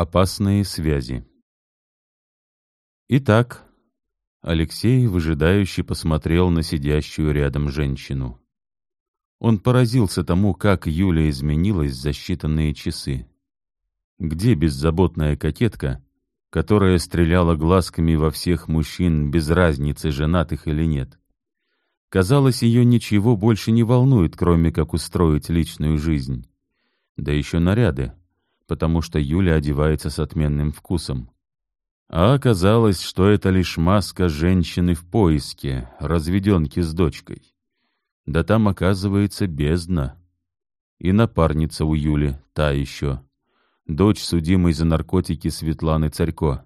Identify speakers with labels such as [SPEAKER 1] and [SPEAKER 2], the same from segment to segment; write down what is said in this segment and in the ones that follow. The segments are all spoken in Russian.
[SPEAKER 1] Опасные связи Итак, Алексей выжидающе посмотрел на сидящую рядом женщину. Он поразился тому, как Юля изменилась за считанные часы. Где беззаботная кокетка, которая стреляла глазками во всех мужчин без разницы, женатых или нет? Казалось, ее ничего больше не волнует, кроме как устроить личную жизнь. Да еще наряды, потому что Юля одевается с отменным вкусом. А оказалось, что это лишь маска женщины в поиске, разведенки с дочкой. Да там, оказывается, бездна. И напарница у Юли, та еще. Дочь судимой за наркотики Светланы Царько.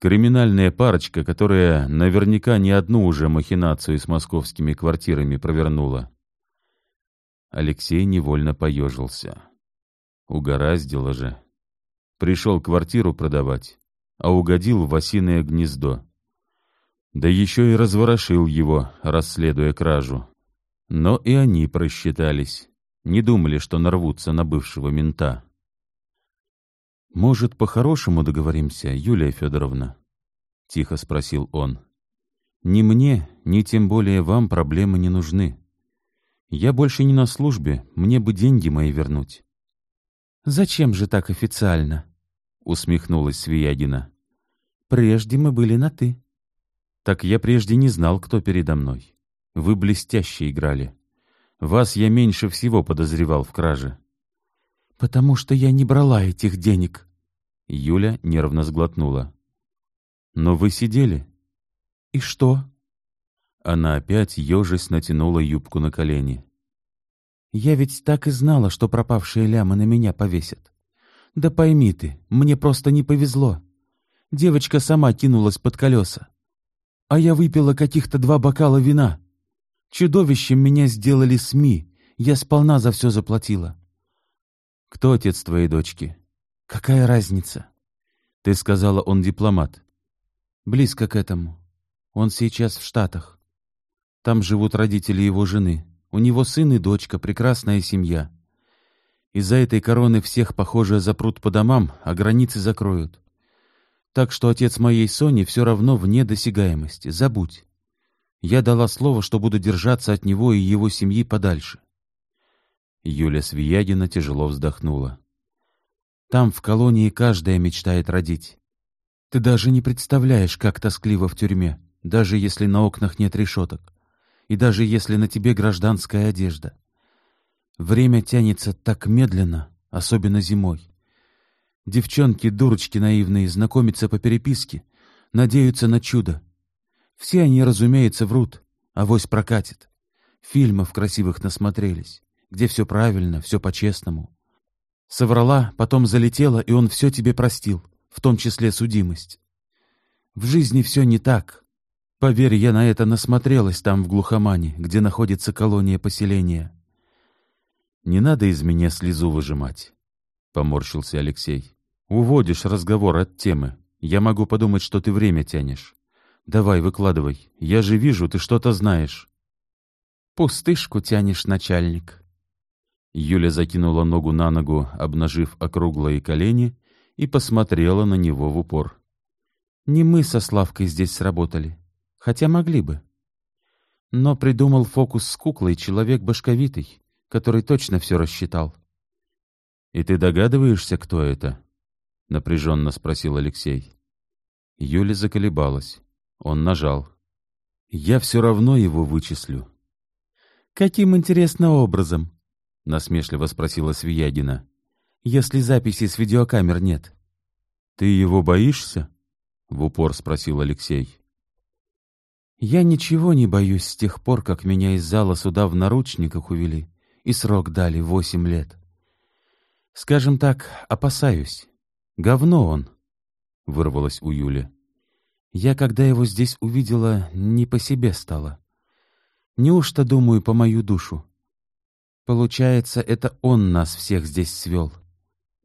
[SPEAKER 1] Криминальная парочка, которая наверняка не одну уже махинацию с московскими квартирами провернула. Алексей невольно поежился. Угораздило же. Пришел квартиру продавать, а угодил в осиное гнездо. Да еще и разворошил его, расследуя кражу. Но и они просчитались, не думали, что нарвутся на бывшего мента. «Может, по-хорошему договоримся, Юлия Федоровна?» — тихо спросил он. «Ни мне, ни тем более вам проблемы не нужны. Я больше не на службе, мне бы деньги мои вернуть. «Зачем же так официально?» — усмехнулась Свиягина. «Прежде мы были на «ты». «Так я прежде не знал, кто передо мной. Вы блестяще играли. Вас я меньше всего подозревал в краже». «Потому что я не брала этих денег». Юля нервно сглотнула. «Но вы сидели». «И что?» Она опять ежесть натянула юбку на колени. Я ведь так и знала, что пропавшие лямы на меня повесят. Да пойми ты, мне просто не повезло. Девочка сама кинулась под колеса. А я выпила каких-то два бокала вина. Чудовищем меня сделали СМИ. Я сполна за все заплатила. Кто отец твоей дочки? Какая разница? Ты сказала, он дипломат. Близко к этому. Он сейчас в Штатах. Там живут родители его жены. У него сын и дочка, прекрасная семья. Из-за этой короны всех, похоже, запрут по домам, а границы закроют. Так что отец моей Сони все равно вне досягаемости. Забудь. Я дала слово, что буду держаться от него и его семьи подальше. Юля Свиягина тяжело вздохнула. Там, в колонии, каждая мечтает родить. Ты даже не представляешь, как тоскливо в тюрьме, даже если на окнах нет решеток и даже если на тебе гражданская одежда. Время тянется так медленно, особенно зимой. Девчонки, дурочки наивные, знакомятся по переписке, надеются на чудо. Все они, разумеется, врут, авось прокатит. Фильмов красивых насмотрелись, где все правильно, все по-честному. Соврала, потом залетела, и он все тебе простил, в том числе судимость. В жизни все не так, Поверь, я на это насмотрелась там, в глухомане, где находится колония поселения. Не надо из меня слезу выжимать, — поморщился Алексей. Уводишь разговор от темы. Я могу подумать, что ты время тянешь. Давай, выкладывай. Я же вижу, ты что-то знаешь. Пустышку тянешь, начальник. Юля закинула ногу на ногу, обнажив округлые колени, и посмотрела на него в упор. Не мы со Славкой здесь сработали хотя могли бы. Но придумал фокус с куклой человек башковитый, который точно все рассчитал. — И ты догадываешься, кто это? — напряженно спросил Алексей. Юля заколебалась. Он нажал. — Я все равно его вычислю. — Каким интересным образом? — насмешливо спросила Свиягина. — Если записи с видеокамер нет. — Ты его боишься? — в упор спросил Алексей. Я ничего не боюсь с тех пор, как меня из зала суда в наручниках увели и срок дали восемь лет. Скажем так, опасаюсь. Говно он, — вырвалось у Юли. Я, когда его здесь увидела, не по себе стала. Неужто, думаю, по мою душу? Получается, это он нас всех здесь свел.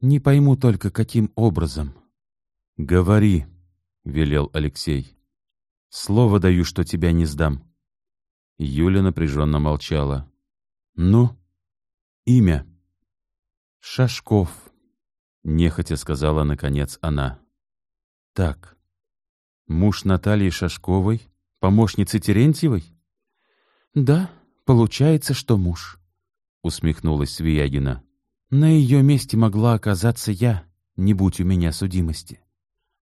[SPEAKER 1] Не пойму только, каким образом. — Говори, — велел Алексей. Слово даю, что тебя не сдам. Юля напряженно молчала. Ну? Имя? Шашков. — нехотя сказала, наконец, она. «Так, муж Натальи Шашковой, помощницы Терентьевой?»
[SPEAKER 2] «Да, получается, что муж», — усмехнулась Свиягина. «На ее месте могла оказаться я, не будь у меня судимости».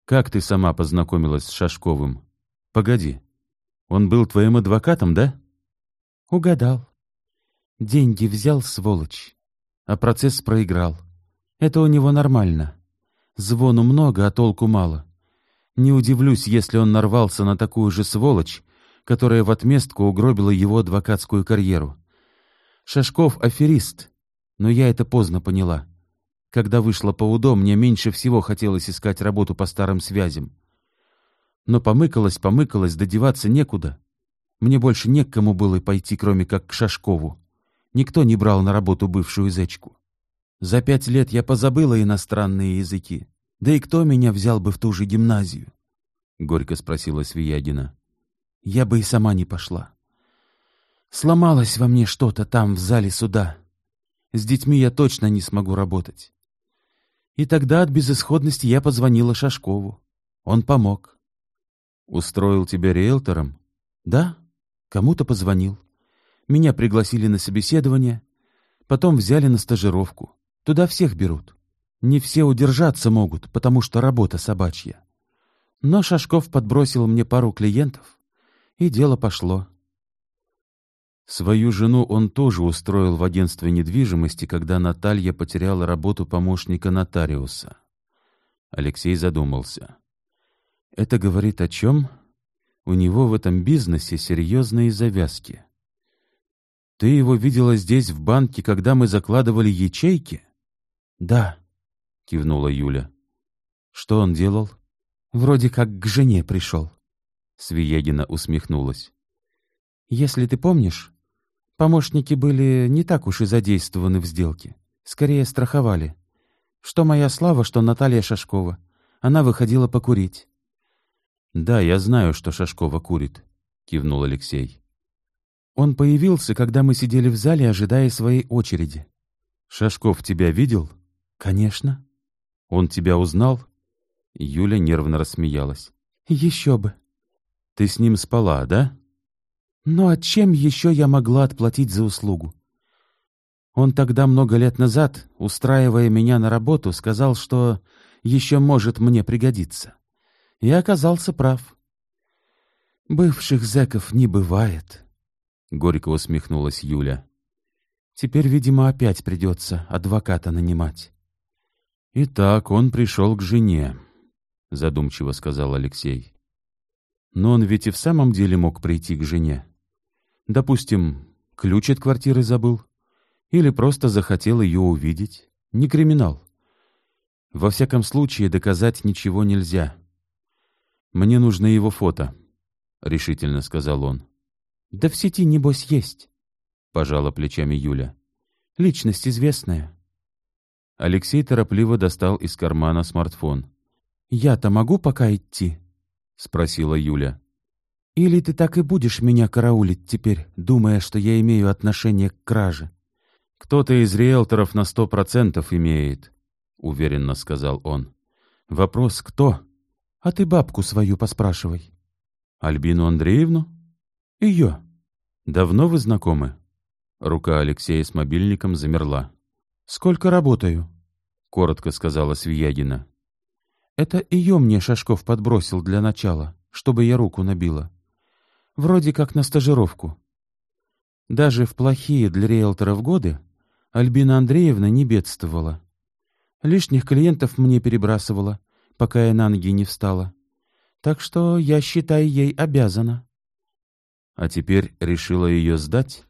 [SPEAKER 1] «Как ты сама познакомилась с Шашковым? Погоди, он был твоим адвокатом, да?»
[SPEAKER 2] «Угадал. Деньги взял, сволочь, а процесс проиграл. Это у него нормально. Звону много, а толку мало. Не удивлюсь, если он нарвался на такую же сволочь, которая в отместку угробила его адвокатскую карьеру. Шашков — аферист, но я это поздно поняла. Когда вышла по УДО, мне меньше всего хотелось искать работу по старым связям. Но помыкалась, помыкалась, додеваться некуда. Мне больше не к кому было пойти, кроме как к Шашкову. Никто не брал на работу бывшую зечку. За пять лет я позабыла иностранные языки. Да и кто меня взял бы в ту же гимназию? — горько спросила Свиягина. Я бы и сама не пошла. Сломалось во мне что-то там, в зале суда. С детьми я точно не смогу работать. И тогда от безысходности я позвонила Шашкову. Он помог.
[SPEAKER 1] Устроил тебя риэлтором?
[SPEAKER 2] Да, кому-то позвонил. Меня пригласили на собеседование, потом взяли на стажировку. Туда всех берут. Не все удержаться могут, потому что работа собачья. Но Шашков подбросил мне пару клиентов, и дело пошло.
[SPEAKER 1] Свою жену он тоже устроил в агентстве недвижимости, когда Наталья потеряла работу помощника нотариуса. Алексей задумался. Это говорит о чем? У него в этом бизнесе серьезные завязки. Ты его видела здесь, в банке, когда мы закладывали ячейки?
[SPEAKER 2] Да, кивнула Юля. Что он делал? Вроде как к жене пришел. Свиегина усмехнулась. Если ты помнишь, помощники были не так уж и задействованы в сделке. Скорее страховали. Что моя Слава, что Наталья Шашкова. Она выходила покурить.
[SPEAKER 1] «Да, я знаю, что Шашкова курит», — кивнул Алексей.
[SPEAKER 2] Он появился, когда мы сидели в зале, ожидая своей очереди.
[SPEAKER 1] «Шашков тебя видел?»
[SPEAKER 2] «Конечно».
[SPEAKER 1] «Он тебя узнал?» Юля нервно рассмеялась.
[SPEAKER 2] «Еще бы».
[SPEAKER 1] «Ты с ним спала, да?»
[SPEAKER 2] «Ну а чем еще я могла отплатить за услугу?» Он тогда, много лет назад, устраивая меня на работу, сказал, что еще может мне пригодиться. Я оказался прав. Бывших зэков не бывает, — горько усмехнулась Юля. Теперь, видимо, опять придется адвоката нанимать.
[SPEAKER 1] «Итак, он пришел к жене», — задумчиво сказал Алексей. «Но он ведь и в самом деле мог прийти к жене. Допустим, ключ от квартиры забыл. Или просто захотел ее увидеть. Не криминал. Во всяком случае, доказать ничего нельзя. «Мне нужно его фото», — решительно сказал он.
[SPEAKER 2] «Да в сети, небось, есть», —
[SPEAKER 1] пожала плечами Юля.
[SPEAKER 2] «Личность известная».
[SPEAKER 1] Алексей торопливо достал из кармана смартфон.
[SPEAKER 2] «Я-то могу пока идти?» — спросила Юля. «Или ты так и будешь меня караулить теперь, думая, что я имею отношение к краже?»
[SPEAKER 1] «Кто-то из риэлторов на сто процентов имеет», — уверенно сказал он. «Вопрос, кто?»
[SPEAKER 2] А ты бабку свою поспрашивай.
[SPEAKER 1] Альбину Андреевну?
[SPEAKER 2] Ее.
[SPEAKER 1] Давно вы знакомы? Рука Алексея с мобильником замерла.
[SPEAKER 2] Сколько работаю?
[SPEAKER 1] Коротко сказала Свиягина.
[SPEAKER 2] Это ее мне Шашков подбросил для начала, чтобы я руку набила. Вроде как на стажировку. Даже в плохие для риэлторов годы Альбина Андреевна не бедствовала. Лишних клиентов мне перебрасывала, пока я на ноги не встала. Так что я, считаю, ей обязана.
[SPEAKER 1] — А теперь решила ее сдать?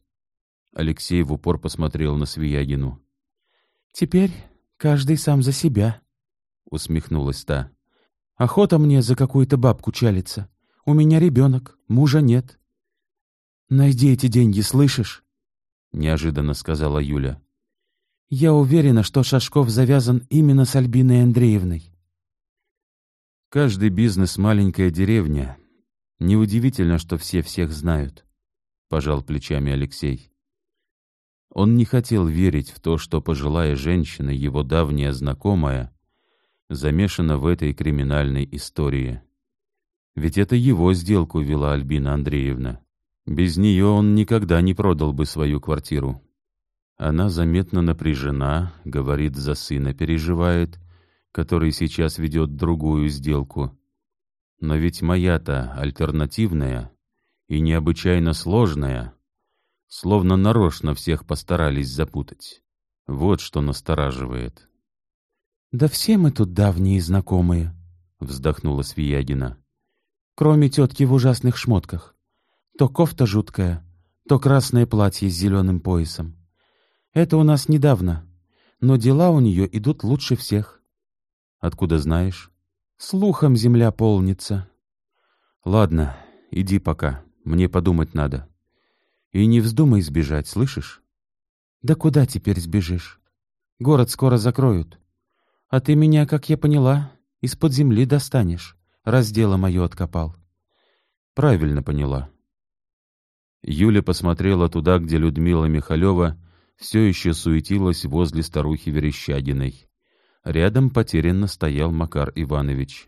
[SPEAKER 1] Алексей в упор посмотрел на Свиягину.
[SPEAKER 2] — Теперь каждый сам за себя, — усмехнулась та. — Охота мне за какую-то бабку чалиться. У меня ребенок, мужа нет. — Найди эти деньги, слышишь? — неожиданно сказала Юля. — Я уверена, что Шашков завязан именно с Альбиной Андреевной.
[SPEAKER 1] Каждый бизнес — маленькая деревня. Неудивительно, что все всех знают, — пожал плечами Алексей. Он не хотел верить в то, что пожилая женщина, его давняя знакомая, замешана в этой криминальной истории. Ведь это его сделку вела Альбина Андреевна. Без нее он никогда не продал бы свою квартиру. Она заметно напряжена, говорит, за сына переживает, который сейчас ведет другую сделку. Но ведь моя-то альтернативная и необычайно сложная, словно нарочно всех постарались запутать. Вот что настораживает.
[SPEAKER 2] — Да все мы тут давние знакомые, — вздохнула Свиягина. — Кроме тетки в ужасных шмотках. То кофта жуткая, то красное платье с зеленым поясом. Это у нас недавно, но дела у нее идут лучше всех.
[SPEAKER 1] Откуда знаешь?
[SPEAKER 2] Слухом земля полнится.
[SPEAKER 1] Ладно, иди пока, мне подумать надо. И не вздумай сбежать, слышишь?
[SPEAKER 2] Да куда теперь сбежишь? Город скоро закроют. А ты меня, как я поняла, из-под земли достанешь, раз дело мое откопал.
[SPEAKER 1] Правильно поняла. Юля посмотрела туда, где Людмила Михалева все еще суетилась возле старухи Верещагиной. Рядом потерянно стоял Макар Иванович.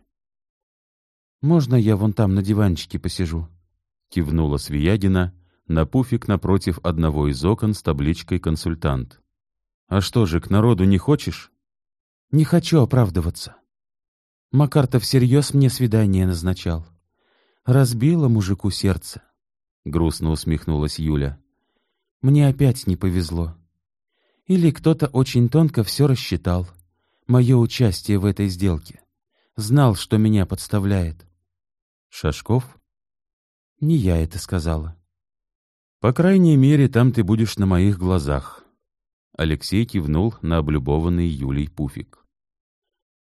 [SPEAKER 2] «Можно я вон там на диванчике посижу?»
[SPEAKER 1] — кивнула Свиягина на пуфик напротив одного из окон с табличкой «Консультант». «А что же, к народу не хочешь?»
[SPEAKER 2] «Не хочу оправдываться. Макар-то всерьез мне свидание назначал. Разбила мужику сердце», — грустно усмехнулась Юля. «Мне опять не повезло. Или кто-то очень тонко все рассчитал, мое участие в этой сделке. Знал, что меня подставляет.
[SPEAKER 1] Шашков?
[SPEAKER 2] Не я это сказала.
[SPEAKER 1] По крайней мере, там ты будешь на моих глазах. Алексей кивнул на облюбованный Юлей пуфик.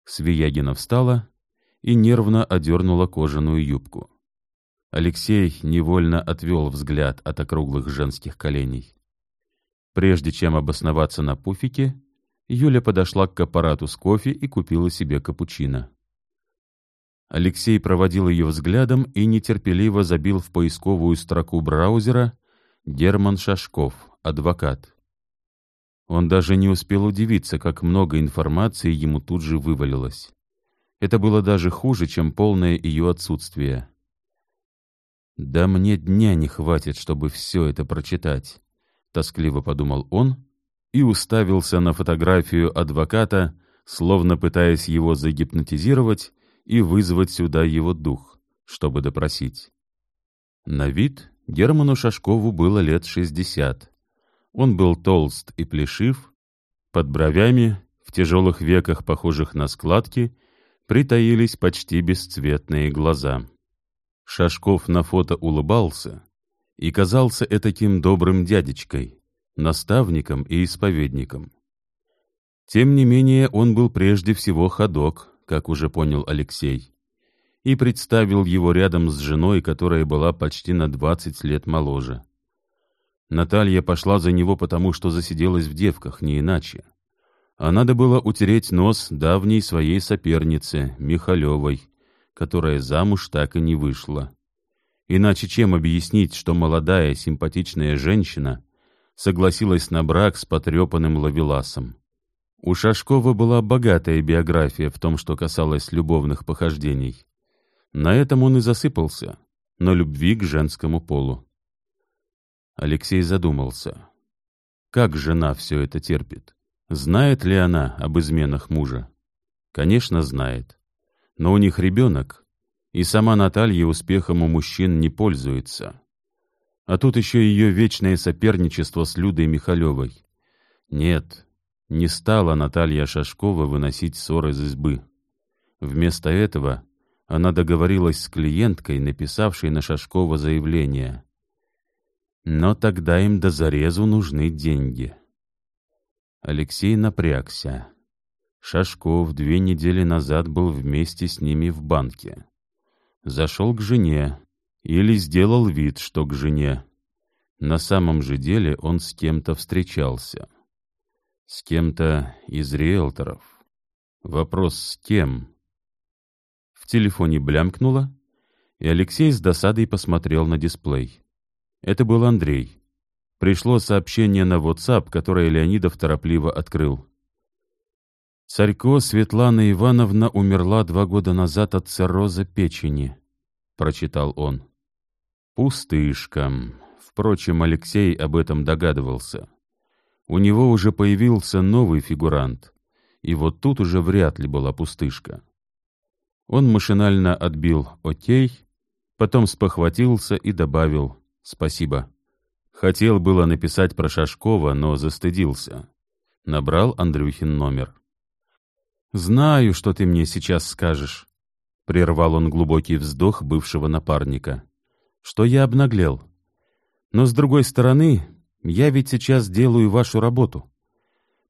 [SPEAKER 1] Свиягина встала и нервно одернула кожаную юбку. Алексей невольно отвел взгляд от округлых женских коленей. Прежде чем обосноваться на пуфике, Юля подошла к аппарату с кофе и купила себе капучино. Алексей проводил ее взглядом и нетерпеливо забил в поисковую строку браузера «Герман Шашков, адвокат». Он даже не успел удивиться, как много информации ему тут же вывалилось. Это было даже хуже, чем полное ее отсутствие. «Да мне дня не хватит, чтобы все это прочитать». — тоскливо подумал он и уставился на фотографию адвоката, словно пытаясь его загипнотизировать и вызвать сюда его дух, чтобы допросить. На вид Герману Шашкову было лет шестьдесят. Он был толст и плешив, под бровями, в тяжелых веках, похожих на складки, притаились почти бесцветные глаза. Шашков на фото улыбался, и казался этаким добрым дядечкой, наставником и исповедником. Тем не менее, он был прежде всего ходок, как уже понял Алексей, и представил его рядом с женой, которая была почти на двадцать лет моложе. Наталья пошла за него потому, что засиделась в девках, не иначе. А надо было утереть нос давней своей сопернице, Михалевой, которая замуж так и не вышла. Иначе чем объяснить, что молодая симпатичная женщина согласилась на брак с потрепанным лавеласом? У Шашкова была богатая биография в том, что касалось любовных похождений. На этом он и засыпался, на любви к женскому полу. Алексей задумался. Как жена все это терпит? Знает ли она об изменах мужа? Конечно, знает. Но у них ребенок, и сама Наталья успехом у мужчин не пользуется. А тут еще ее вечное соперничество с Людой Михалевой. Нет, не стала Наталья Шашкова выносить ссор из избы. Вместо этого она договорилась с клиенткой, написавшей на Шашкова заявление. Но тогда им до зарезу нужны деньги. Алексей напрягся. Шашков две недели назад был вместе с ними в банке зашел к жене или сделал вид, что к жене. На самом же деле он с кем-то встречался. С кем-то из риэлторов. Вопрос «с кем?» В телефоне блямкнуло, и Алексей с досадой посмотрел на дисплей. Это был Андрей. Пришло сообщение на WhatsApp, которое Леонидов торопливо открыл. Царько Светлана Ивановна умерла два года назад от цирроза печени, прочитал он. Пустышка. Впрочем, Алексей об этом догадывался. У него уже появился новый фигурант, и вот тут уже вряд ли была пустышка. Он машинально отбил «Окей», потом спохватился и добавил «Спасибо». Хотел было написать про Шашкова, но застыдился. Набрал Андрюхин номер. «Знаю, что ты мне сейчас скажешь», — прервал он глубокий вздох бывшего напарника, — «что я обнаглел. Но, с другой стороны, я ведь сейчас делаю вашу работу.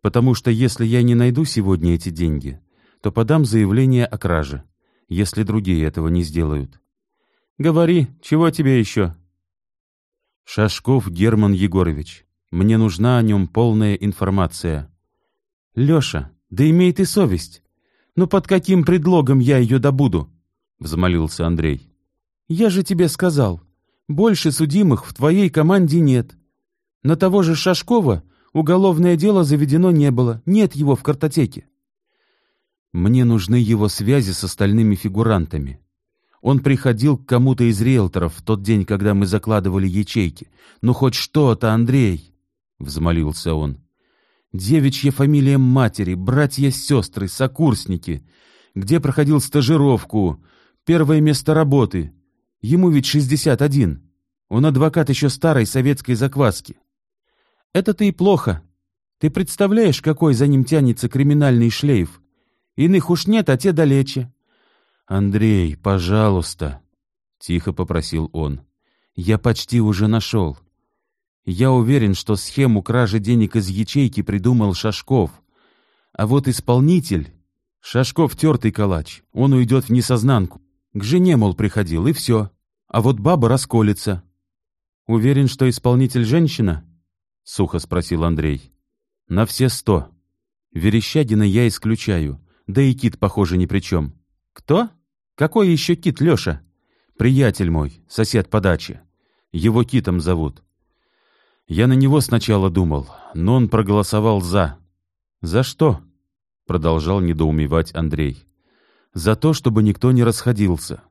[SPEAKER 1] Потому что если я не найду сегодня эти деньги, то подам заявление о краже, если другие этого не сделают. Говори, чего тебе еще?» «Шашков Герман Егорович. Мне нужна о нем полная информация». «Леша, да имей ты совесть. Ну под каким предлогом я ее добуду? Взмолился Андрей. Я же тебе сказал, больше судимых в твоей команде нет. На того же Шашкова уголовное дело заведено не было, нет его в картотеке. Мне нужны его связи с остальными фигурантами. Он приходил к кому-то из риэлторов в тот день, когда мы закладывали ячейки. Ну хоть что-то, Андрей, — взмолился он. Девичья фамилия матери, братья-сестры, сокурсники. Где проходил стажировку, первое место работы. Ему ведь 61. Он адвокат еще старой советской закваски. Это-то и плохо. Ты представляешь, какой за ним тянется криминальный шлейф? Иных уж нет, а те далече. Андрей, пожалуйста, — тихо попросил он. Я почти уже нашел. Я уверен, что схему кражи денег из ячейки придумал Шашков. А вот исполнитель... Шашков тертый калач, он уйдет в несознанку. К жене, мол, приходил, и все. А вот баба расколется. Уверен, что исполнитель женщина? Сухо спросил Андрей. На все сто. Верещагина я исключаю. Да и кит, похоже, ни при чем. Кто? Какой еще кит, Леша? Приятель мой, сосед по даче. Его китом зовут. Я на него сначала думал, но он проголосовал «за». «За что?» — продолжал недоумевать Андрей. «За то, чтобы никто не расходился.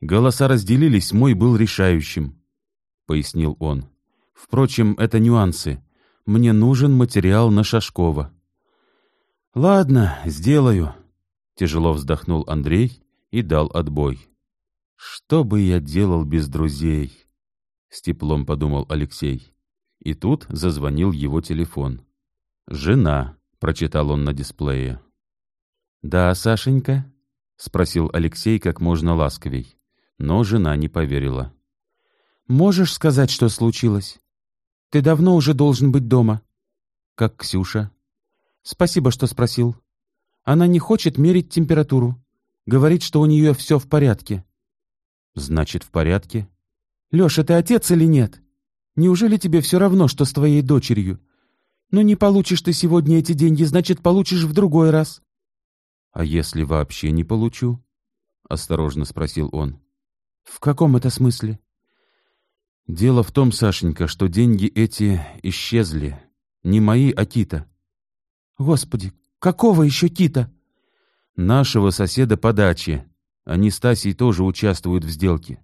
[SPEAKER 1] Голоса разделились, мой был решающим», — пояснил он. «Впрочем, это нюансы. Мне нужен материал на Шашкова». «Ладно, сделаю», — тяжело вздохнул Андрей и дал отбой. «Что бы я делал без друзей?» — с теплом подумал Алексей. И тут зазвонил его телефон. «Жена», — прочитал он на дисплее. «Да, Сашенька?» — спросил Алексей как можно ласковей. Но жена не поверила. «Можешь сказать, что случилось? Ты давно уже должен быть дома». «Как Ксюша?» «Спасибо, что спросил. Она не хочет мерить температуру. Говорит, что у нее все в порядке». «Значит, в порядке?» «Леша, ты отец или нет?» Неужели тебе все равно, что с твоей дочерью? Ну, не получишь ты сегодня эти деньги, значит, получишь в другой раз. — А если вообще не получу? — осторожно спросил он. — В каком это смысле? — Дело в том, Сашенька, что деньги эти исчезли. Не мои, а Кита. — Господи, какого еще Кита? — Нашего соседа по даче. Они с Тасей тоже участвуют в сделке.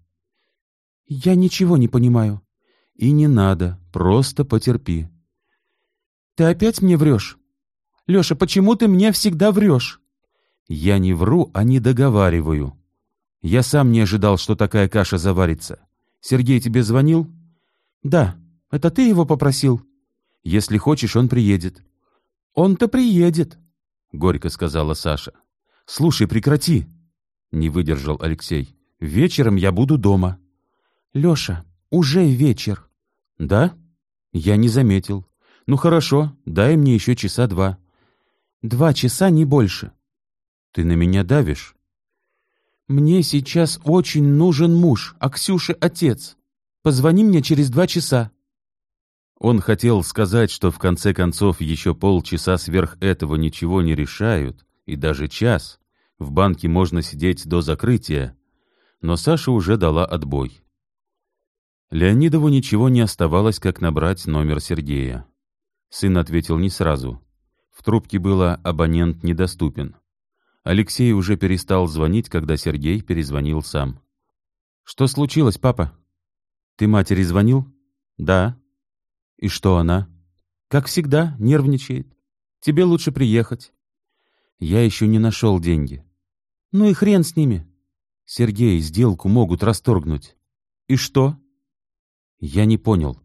[SPEAKER 1] — Я ничего не понимаю. И не надо, просто потерпи. Ты опять мне врешь? Леша, почему ты мне всегда врешь? Я не вру, а не договариваю. Я сам не ожидал, что такая каша заварится. Сергей тебе звонил? Да. Это ты его попросил? Если хочешь, он приедет. Он-то приедет, горько сказала Саша. Слушай, прекрати, не выдержал Алексей. Вечером я буду дома. Леша, уже вечер. Да? Я не заметил. Ну хорошо, дай мне еще часа два. Два часа, не больше. Ты на меня давишь? Мне сейчас очень нужен муж, а Ксюше отец. Позвони мне через два часа. Он хотел сказать, что в конце концов еще полчаса сверх этого ничего не решают, и даже час. В банке можно сидеть до закрытия. Но Саша уже дала отбой. Леонидову ничего не оставалось, как набрать номер Сергея. Сын ответил не сразу. В трубке было «абонент недоступен». Алексей уже перестал звонить, когда Сергей перезвонил сам.
[SPEAKER 2] «Что случилось, папа? Ты матери звонил?» «Да». «И что она?» «Как всегда, нервничает. Тебе лучше приехать». «Я еще не нашел деньги». «Ну и хрен с ними». «Сергей, сделку могут расторгнуть». «И что?» «Я не понял.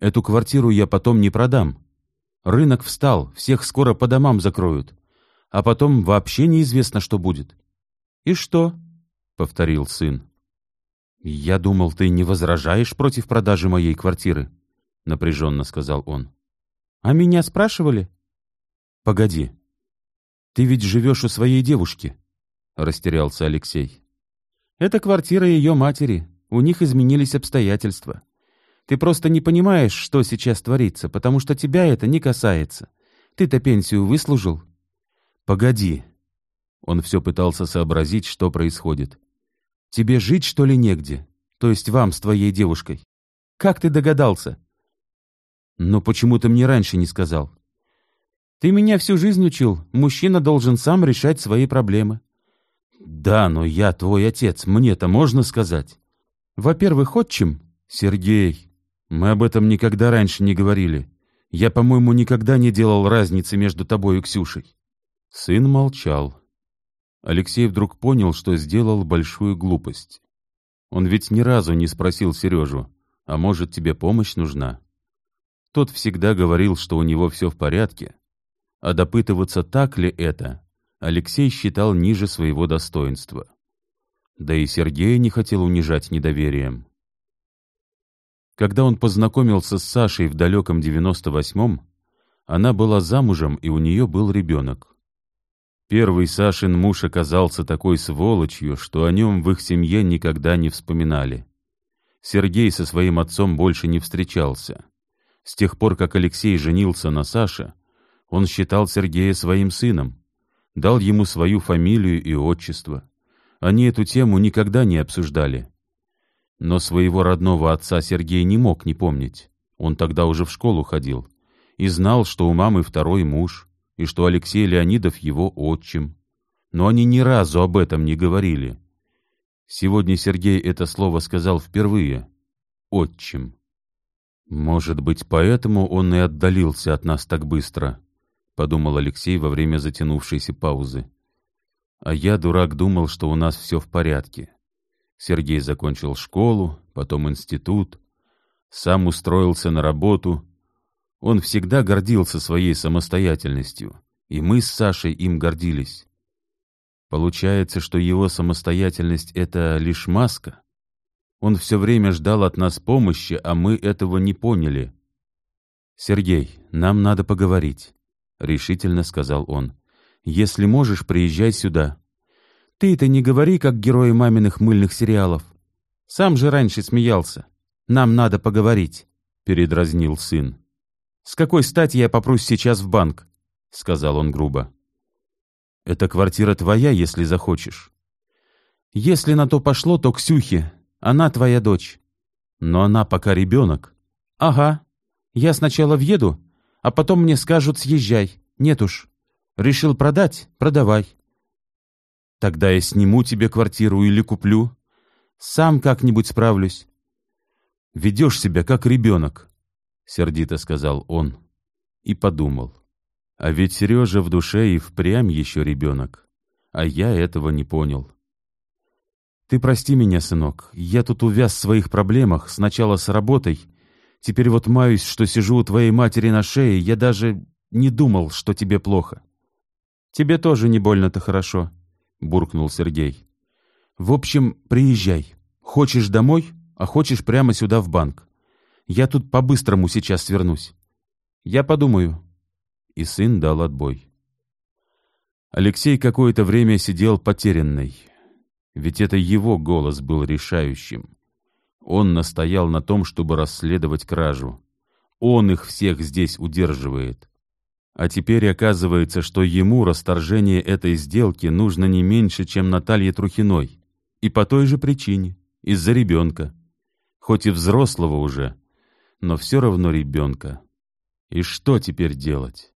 [SPEAKER 2] Эту квартиру я потом не продам. Рынок встал, всех скоро по домам закроют. А потом вообще неизвестно, что будет». «И что?» — повторил сын. «Я думал, ты не возражаешь против продажи моей квартиры», — напряженно сказал он. «А меня спрашивали?» «Погоди. Ты ведь живешь у своей девушки», — растерялся Алексей. «Это квартира ее матери. У них изменились обстоятельства. Ты просто не понимаешь, что сейчас творится, потому что тебя это не касается. Ты-то пенсию выслужил?» «Погоди». Он все пытался сообразить, что происходит. Тебе жить, что ли, негде? То есть вам с твоей девушкой? Как ты догадался? Но почему ты мне раньше не сказал? Ты меня всю жизнь учил. Мужчина должен сам решать свои проблемы. Да, но я твой отец. Мне-то можно сказать? Во-первых, отчим. Сергей, мы об этом никогда раньше не говорили. Я, по-моему, никогда не делал разницы между тобой и Ксюшей. Сын молчал. Алексей вдруг понял, что сделал большую глупость. Он ведь ни разу не спросил Сережу, а может, тебе помощь нужна? Тот всегда говорил, что у него все в порядке, а допытываться, так ли это, Алексей считал ниже своего достоинства. Да и Сергея не хотел унижать недоверием. Когда он познакомился с Сашей в далеком девяносто восьмом, она была замужем, и у нее был ребенок. Первый Сашин муж оказался такой сволочью, что о нем в их семье никогда не вспоминали. Сергей со своим отцом больше не встречался. С тех пор, как Алексей женился на Саше, он считал Сергея своим сыном, дал ему свою фамилию и отчество. Они эту тему никогда не обсуждали. Но своего родного отца Сергей не мог не помнить. Он тогда уже в школу ходил и знал, что у мамы второй муж, и что Алексей Леонидов его отчим. Но они ни разу об этом не говорили. Сегодня Сергей это слово сказал впервые. «Отчим». «Может быть, поэтому он и отдалился от нас так быстро», — подумал Алексей во время затянувшейся паузы. «А я, дурак, думал, что у нас все в порядке. Сергей закончил школу, потом институт, сам устроился на работу, он всегда гордился своей самостоятельностью, и мы с Сашей им гордились. Получается, что его самостоятельность — это лишь маска? Он все время ждал от нас помощи, а мы этого не поняли. «Сергей, нам надо поговорить», — решительно сказал он. «Если можешь, приезжай сюда». «Ты это не говори, как герои маминых мыльных сериалов. Сам же раньше смеялся. Нам надо поговорить», — передразнил сын. «С какой стати я попрусь сейчас в банк?» — сказал он грубо. «Эта квартира твоя, если захочешь. Если на то пошло, то Ксюхе. Она твоя дочь. Но она пока ребенок. Ага. Я сначала въеду, а потом мне скажут «съезжай». Нет уж. Решил продать — продавай. Тогда я сниму тебе квартиру или куплю. Сам как-нибудь справлюсь. Ведешь себя как ребенок сердито сказал он и подумал. А ведь Сережа в душе и впрямь еще ребенок, а я этого не понял. Ты прости меня, сынок, я тут увяз в своих проблемах, сначала с работой, теперь вот маюсь, что сижу у твоей матери на шее, я даже не думал, что тебе плохо. Тебе тоже не больно-то хорошо, буркнул Сергей. В общем, приезжай. Хочешь домой, а хочешь прямо сюда в банк. Я тут по-быстрому сейчас свернусь. Я подумаю». И сын дал отбой. Алексей какое-то время сидел потерянный. Ведь это его голос был решающим. Он настоял на том, чтобы расследовать кражу. Он их всех здесь удерживает. А теперь оказывается, что ему расторжение этой сделки нужно не меньше, чем Наталье Трухиной. И по той же причине, из-за ребенка. Хоть и взрослого уже, но все равно ребенка. И что теперь делать?